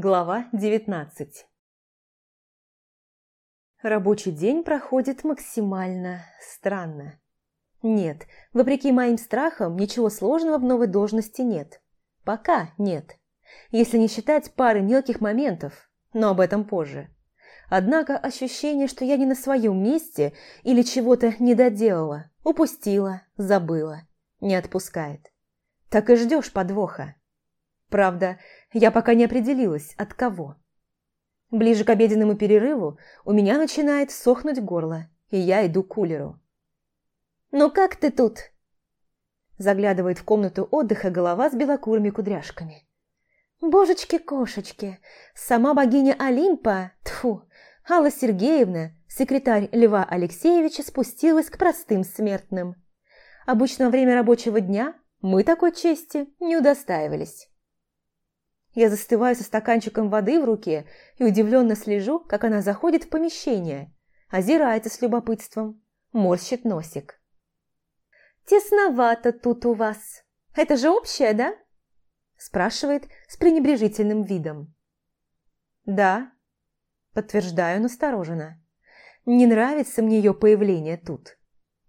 Глава 19 Рабочий день проходит максимально странно. Нет, вопреки моим страхам, ничего сложного в новой должности нет. Пока нет. Если не считать пары мелких моментов, но об этом позже. Однако ощущение, что я не на своем месте или чего-то не доделала, упустила, забыла, не отпускает. Так и ждешь подвоха. Правда, я пока не определилась, от кого. Ближе к обеденному перерыву у меня начинает сохнуть горло, и я иду к кулеру. «Ну как ты тут?» Заглядывает в комнату отдыха голова с белокурыми кудряшками. «Божечки-кошечки! Сама богиня Олимпа, тфу, Алла Сергеевна, секретарь Льва Алексеевича, спустилась к простым смертным. Обычно во время рабочего дня мы такой чести не удостаивались. Я застываю со стаканчиком воды в руке и удивленно слежу, как она заходит в помещение, озирается с любопытством, морщит носик. «Тесновато тут у вас. Это же общее, да?» спрашивает с пренебрежительным видом. «Да», подтверждаю настороженно. «Не нравится мне ее появление тут».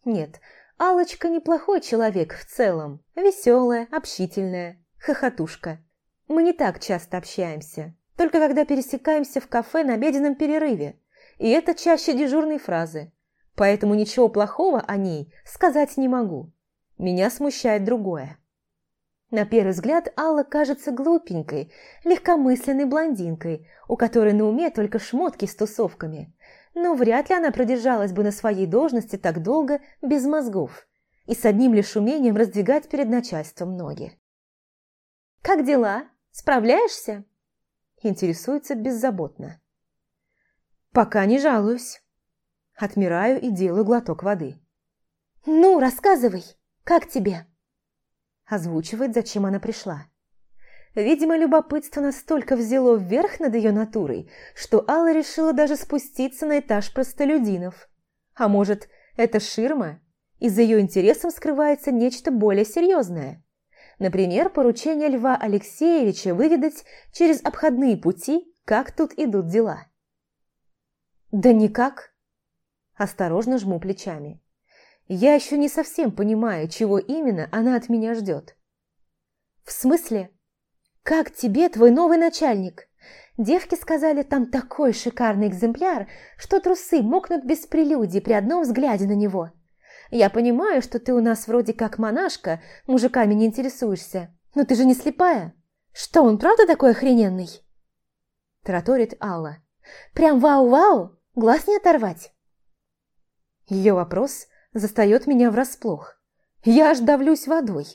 «Нет, алочка неплохой человек в целом, веселая, общительная, хохотушка». Мы не так часто общаемся, только когда пересекаемся в кафе на обеденном перерыве, и это чаще дежурные фразы. Поэтому ничего плохого о ней сказать не могу. Меня смущает другое. На первый взгляд Алла кажется глупенькой, легкомысленной блондинкой, у которой на уме только шмотки с тусовками. Но вряд ли она продержалась бы на своей должности так долго без мозгов и с одним лишь умением раздвигать перед начальством ноги. «Как дела?» Справляешься?» Интересуется беззаботно. «Пока не жалуюсь». Отмираю и делаю глоток воды. «Ну, рассказывай, как тебе?» Озвучивает, зачем она пришла. Видимо, любопытство настолько взяло вверх над ее натурой, что Алла решила даже спуститься на этаж простолюдинов. А может, это ширма, и за ее интересом скрывается нечто более серьезное? Например, поручение Льва Алексеевича выведать через обходные пути, как тут идут дела. «Да никак!» Осторожно жму плечами. Я еще не совсем понимаю, чего именно она от меня ждет. «В смысле? Как тебе твой новый начальник? Девки сказали, там такой шикарный экземпляр, что трусы мокнут без прелюдий при одном взгляде на него. Я понимаю, что ты у нас вроде как монашка, мужиками не интересуешься. Но ты же не слепая. Что, он правда такой охрененный?» Тараторит Алла. «Прям вау-вау? Глаз не оторвать?» Ее вопрос застает меня врасплох. Я аж давлюсь водой,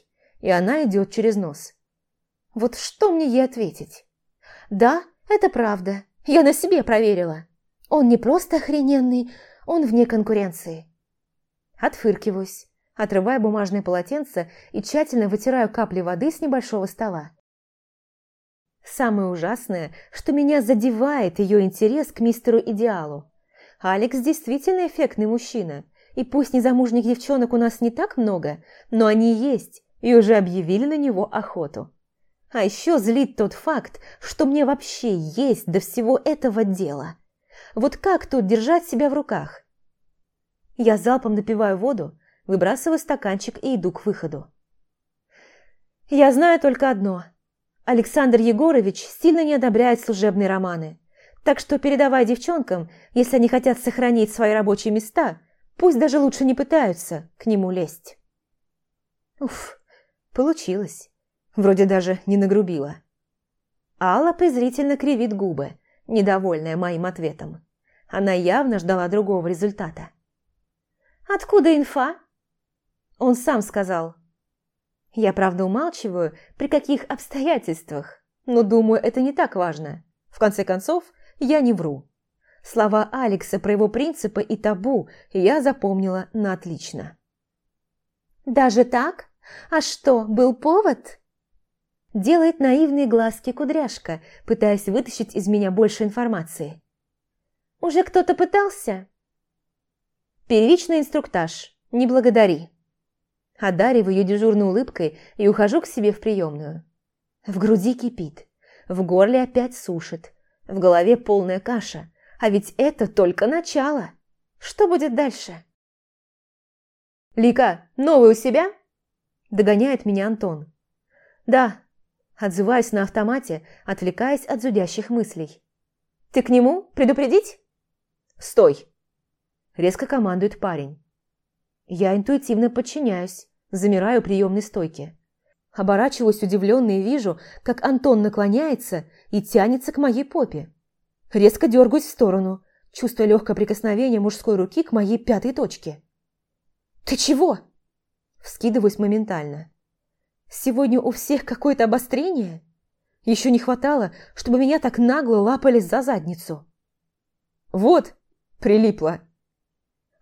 и она идет через нос. Вот что мне ей ответить? «Да, это правда. Я на себе проверила. Он не просто охрененный, он вне конкуренции. Отфыркиваюсь, отрываю бумажное полотенце и тщательно вытираю капли воды с небольшого стола. Самое ужасное, что меня задевает ее интерес к мистеру Идеалу. Алекс действительно эффектный мужчина, и пусть незамужних девчонок у нас не так много, но они есть и уже объявили на него охоту. А еще злит тот факт, что мне вообще есть до всего этого дела. Вот как тут держать себя в руках? Я залпом напиваю воду, выбрасываю стаканчик и иду к выходу. Я знаю только одно. Александр Егорович сильно не одобряет служебные романы. Так что передавай девчонкам, если они хотят сохранить свои рабочие места, пусть даже лучше не пытаются к нему лезть. Уф, получилось. Вроде даже не нагрубила. Алла презрительно кривит губы, недовольная моим ответом. Она явно ждала другого результата. Откуда инфа?» Он сам сказал. Я, правда, умалчиваю, при каких обстоятельствах, но думаю, это не так важно. В конце концов, я не вру. Слова Алекса про его принципы и табу я запомнила на отлично. «Даже так? А что, был повод?» Делает наивные глазки кудряшка, пытаясь вытащить из меня больше информации. «Уже кто-то пытался?» Первичный инструктаж. Не благодари. Одариваю ее дежурной улыбкой и ухожу к себе в приемную. В груди кипит. в горле опять сушит, в голове полная каша, а ведь это только начало. Что будет дальше? «Лика, новый у себя?» Догоняет меня Антон. «Да», отзываюсь на автомате, отвлекаясь от зудящих мыслей. «Ты к нему? Предупредить?» «Стой!» Резко командует парень. Я интуитивно подчиняюсь, замираю приемной стойке. Оборачиваюсь удивленно и вижу, как Антон наклоняется и тянется к моей попе. Резко дергаюсь в сторону, чувствуя легкое прикосновение мужской руки к моей пятой точке. «Ты чего?» Вскидываюсь моментально. «Сегодня у всех какое-то обострение? Еще не хватало, чтобы меня так нагло лапались за задницу». «Вот!» – прилипло.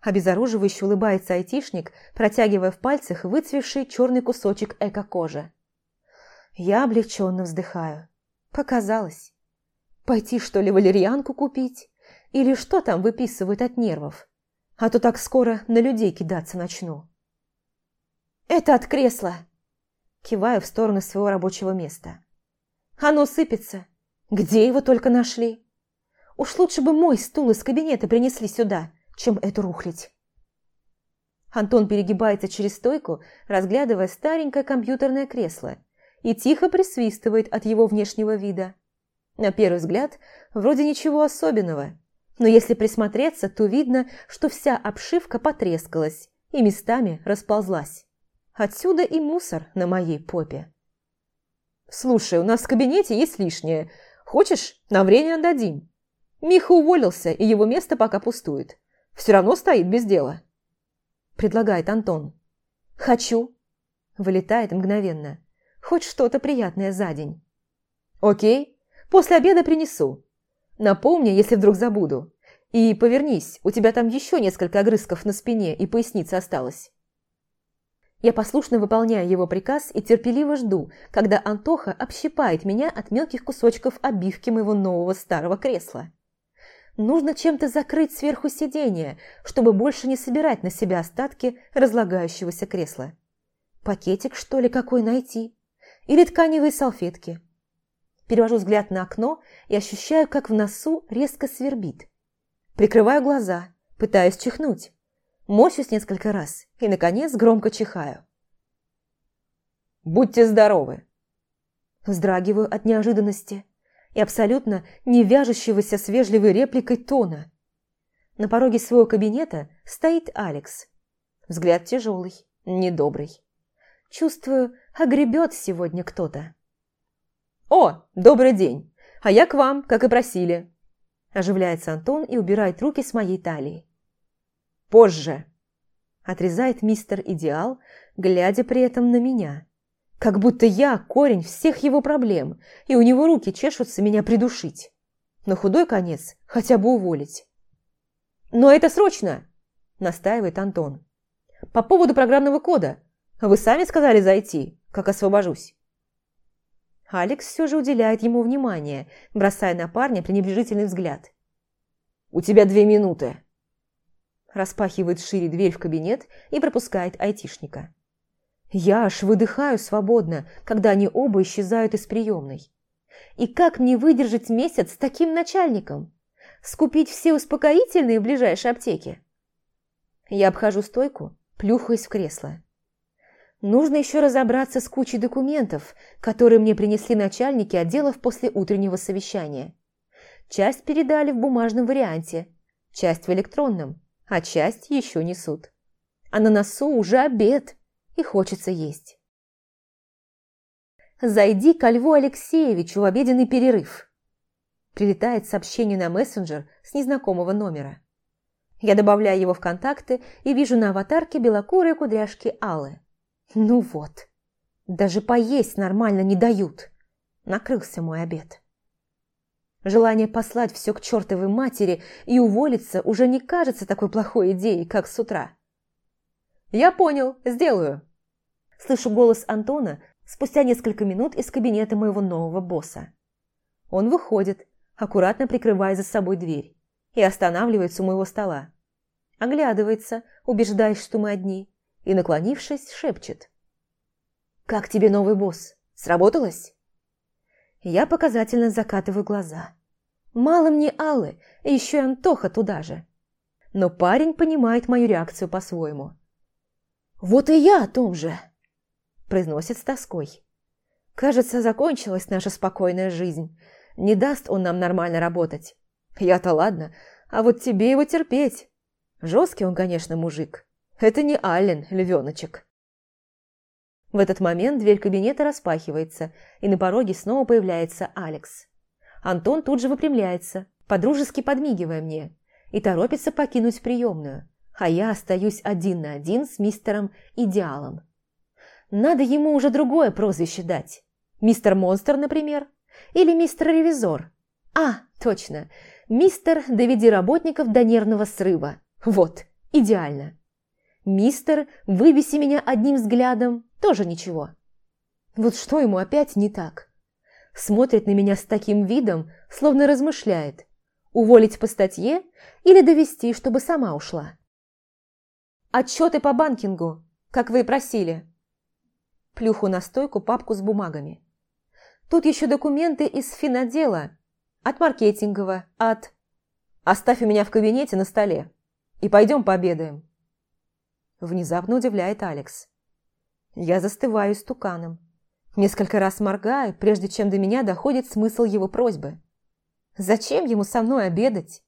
Обезоруживающе улыбается айтишник, протягивая в пальцах выцвевший черный кусочек эко-кожи. Я облегченно вздыхаю. Показалось. Пойти, что ли, валерьянку купить? Или что там выписывают от нервов? А то так скоро на людей кидаться начну. «Это от кресла!» Киваю в сторону своего рабочего места. «Оно сыпется. Где его только нашли? Уж лучше бы мой стул из кабинета принесли сюда, чем эту рухлить. Антон перегибается через стойку, разглядывая старенькое компьютерное кресло, и тихо присвистывает от его внешнего вида. На первый взгляд, вроде ничего особенного, но если присмотреться, то видно, что вся обшивка потрескалась и местами расползлась. Отсюда и мусор на моей попе. «Слушай, у нас в кабинете есть лишнее. Хочешь, на время отдадим?» Миха уволился, и его место пока пустует. Все равно стоит без дела. Предлагает Антон. Хочу. Вылетает мгновенно. Хоть что-то приятное за день. Окей, после обеда принесу. Напомни, если вдруг забуду. И повернись, у тебя там еще несколько огрызков на спине и пояснице осталось. Я послушно выполняю его приказ и терпеливо жду, когда Антоха общипает меня от мелких кусочков обивки моего нового старого кресла. Нужно чем-то закрыть сверху сиденье, чтобы больше не собирать на себя остатки разлагающегося кресла. Пакетик, что ли, какой найти? Или тканевые салфетки? Перевожу взгляд на окно и ощущаю, как в носу резко свербит. Прикрываю глаза, пытаюсь чихнуть. Морщусь несколько раз и, наконец, громко чихаю. «Будьте здоровы!» Вздрагиваю от неожиданности и абсолютно не вяжущегося с вежливой репликой тона. На пороге своего кабинета стоит Алекс. Взгляд тяжелый, недобрый. Чувствую, огребет сегодня кто-то. «О, добрый день! А я к вам, как и просили!» Оживляется Антон и убирает руки с моей талии. «Позже!» Отрезает мистер Идеал, глядя при этом на меня. Как будто я корень всех его проблем, и у него руки чешутся меня придушить. На худой конец хотя бы уволить. «Но это срочно!» – настаивает Антон. «По поводу программного кода. Вы сами сказали зайти, как освобожусь». Алекс все же уделяет ему внимание, бросая на парня пренебрежительный взгляд. «У тебя две минуты!» Распахивает шире дверь в кабинет и пропускает айтишника. Я аж выдыхаю свободно, когда они оба исчезают из приемной. И как мне выдержать месяц с таким начальником? Скупить все успокоительные в ближайшей аптеке? Я обхожу стойку, плюхаюсь в кресло. Нужно еще разобраться с кучей документов, которые мне принесли начальники отделов после утреннего совещания. Часть передали в бумажном варианте, часть в электронном, а часть еще несут. А на носу уже обед – и хочется есть. «Зайди ко Льву Алексеевичу в обеденный перерыв». Прилетает сообщение на мессенджер с незнакомого номера. Я добавляю его в контакты и вижу на аватарке белокурые кудряшки Аллы. Ну вот, даже поесть нормально не дают. Накрылся мой обед. Желание послать все к чертовой матери и уволиться уже не кажется такой плохой идеей, как с утра. «Я понял, сделаю». Слышу голос Антона спустя несколько минут из кабинета моего нового босса. Он выходит, аккуратно прикрывая за собой дверь, и останавливается у моего стола. Оглядывается, убеждаясь, что мы одни, и, наклонившись, шепчет. «Как тебе новый босс? Сработалось?» Я показательно закатываю глаза. Мало мне Аллы, еще и Антоха туда же. Но парень понимает мою реакцию по-своему. «Вот и я о том же!» произносит с тоской. «Кажется, закончилась наша спокойная жизнь. Не даст он нам нормально работать. Я-то ладно, а вот тебе его терпеть. Жесткий он, конечно, мужик. Это не Аллен, львеночек». В этот момент дверь кабинета распахивается, и на пороге снова появляется Алекс. Антон тут же выпрямляется, подружески подмигивая мне, и торопится покинуть приемную, а я остаюсь один на один с мистером Идеалом. Надо ему уже другое прозвище дать. Мистер Монстр, например, или мистер Ревизор. А, точно, мистер «Доведи работников до нервного срыва». Вот, идеально. Мистер «Выбеси меня одним взглядом» тоже ничего. Вот что ему опять не так? Смотрит на меня с таким видом, словно размышляет. Уволить по статье или довести, чтобы сама ушла? Отчеты по банкингу, как вы и просили. Плюху на стойку папку с бумагами. Тут еще документы из финотдела, от маркетингового, от... Оставь у меня в кабинете на столе и пойдем пообедаем. Внезапно удивляет Алекс. Я застываю стуканом. Несколько раз моргаю, прежде чем до меня доходит смысл его просьбы. Зачем ему со мной обедать?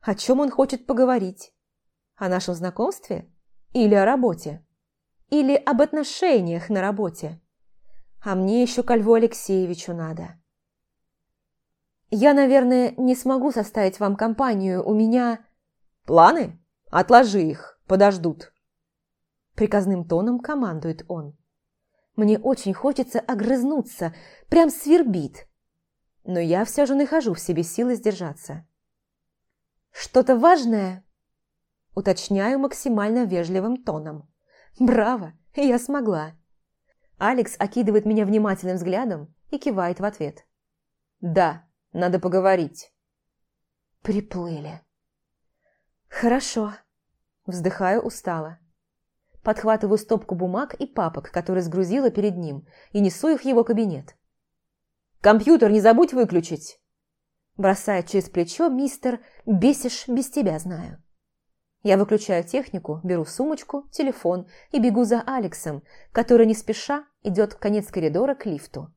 О чем он хочет поговорить? О нашем знакомстве? Или о работе? Или об отношениях на работе? А мне еще ко Льву Алексеевичу надо. Я, наверное, не смогу составить вам компанию. У меня... Планы? Отложи их, подождут. Приказным тоном командует он. Мне очень хочется огрызнуться, прям свербит. Но я все же нахожу в себе силы сдержаться. «Что-то важное?» Уточняю максимально вежливым тоном. «Браво! Я смогла!» Алекс окидывает меня внимательным взглядом и кивает в ответ. «Да, надо поговорить». Приплыли. «Хорошо». Вздыхаю устало. Подхватываю стопку бумаг и папок, которые сгрузила перед ним, и несу их в его кабинет. «Компьютер не забудь выключить!» Бросает через плечо мистер «Бесишь, без тебя знаю». Я выключаю технику, беру сумочку, телефон и бегу за Алексом, который не спеша идет в конец коридора к лифту.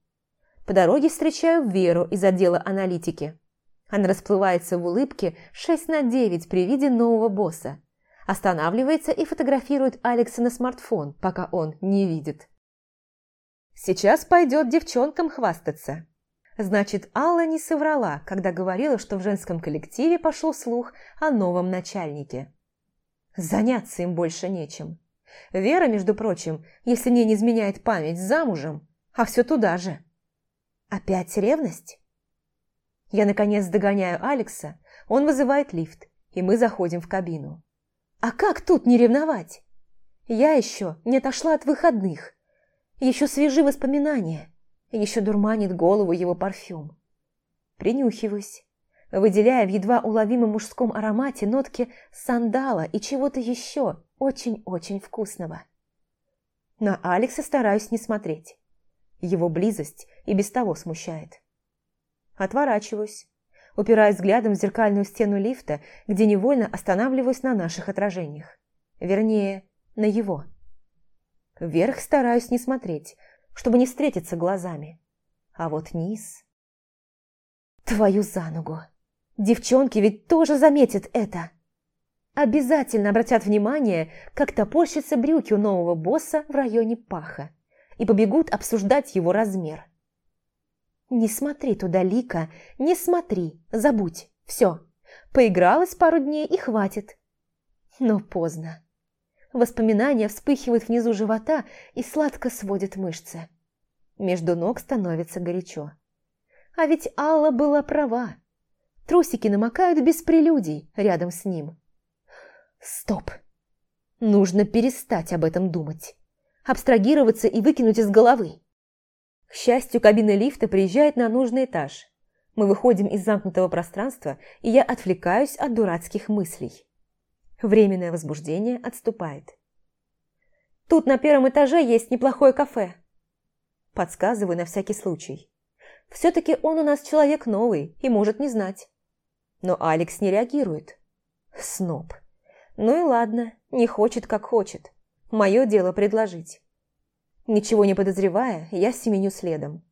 По дороге встречаю Веру из отдела аналитики. Она расплывается в улыбке 6 на 9 при виде нового босса останавливается и фотографирует Алекса на смартфон, пока он не видит. Сейчас пойдет девчонкам хвастаться. Значит, Алла не соврала, когда говорила, что в женском коллективе пошел слух о новом начальнике. Заняться им больше нечем. Вера, между прочим, если мне не изменяет память, замужем, а все туда же. Опять ревность? Я, наконец, догоняю Алекса, он вызывает лифт, и мы заходим в кабину. А как тут не ревновать? Я еще не отошла от выходных. Еще свежи воспоминания. Еще дурманит голову его парфюм. Принюхиваюсь, выделяя в едва уловимом мужском аромате нотки сандала и чего-то еще очень-очень вкусного. На Алекса стараюсь не смотреть. Его близость и без того смущает. Отворачиваюсь, упираясь взглядом в зеркальную стену лифта, где невольно останавливаюсь на наших отражениях. Вернее, на его. Вверх стараюсь не смотреть, чтобы не встретиться глазами. А вот низ... Твою за ногу! Девчонки ведь тоже заметят это! Обязательно обратят внимание, как топорщатся брюки у нового босса в районе паха и побегут обсуждать его размер. «Не смотри туда, Лика, не смотри, забудь, все. Поигралась пару дней и хватит». Но поздно. Воспоминания вспыхивают внизу живота и сладко сводят мышцы. Между ног становится горячо. А ведь Алла была права. Трусики намокают без прелюдий рядом с ним. Стоп. Нужно перестать об этом думать. Абстрагироваться и выкинуть из головы. К счастью, кабина лифта приезжает на нужный этаж. Мы выходим из замкнутого пространства, и я отвлекаюсь от дурацких мыслей. Временное возбуждение отступает. «Тут на первом этаже есть неплохое кафе», подсказываю на всякий случай. Все-таки он у нас человек новый и может не знать. Но Алекс не реагирует. Сноб. Ну и ладно, не хочет, как хочет. Мое дело предложить. Ничего не подозревая, я семеню следом.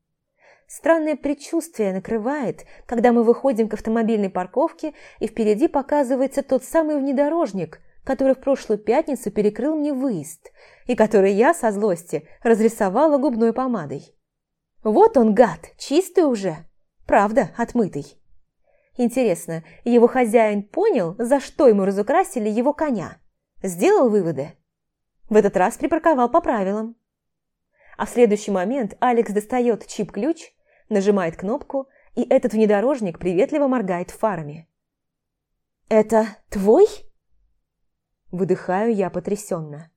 Странное предчувствие накрывает, когда мы выходим к автомобильной парковке, и впереди показывается тот самый внедорожник, который в прошлую пятницу перекрыл мне выезд, и который я со злости разрисовала губной помадой. Вот он, гад, чистый уже, правда, отмытый. Интересно, его хозяин понял, за что ему разукрасили его коня? Сделал выводы? В этот раз припарковал по правилам. А в следующий момент Алекс достает чип-ключ, нажимает кнопку, и этот внедорожник приветливо моргает фарами. «Это твой?» Выдыхаю я потрясенно.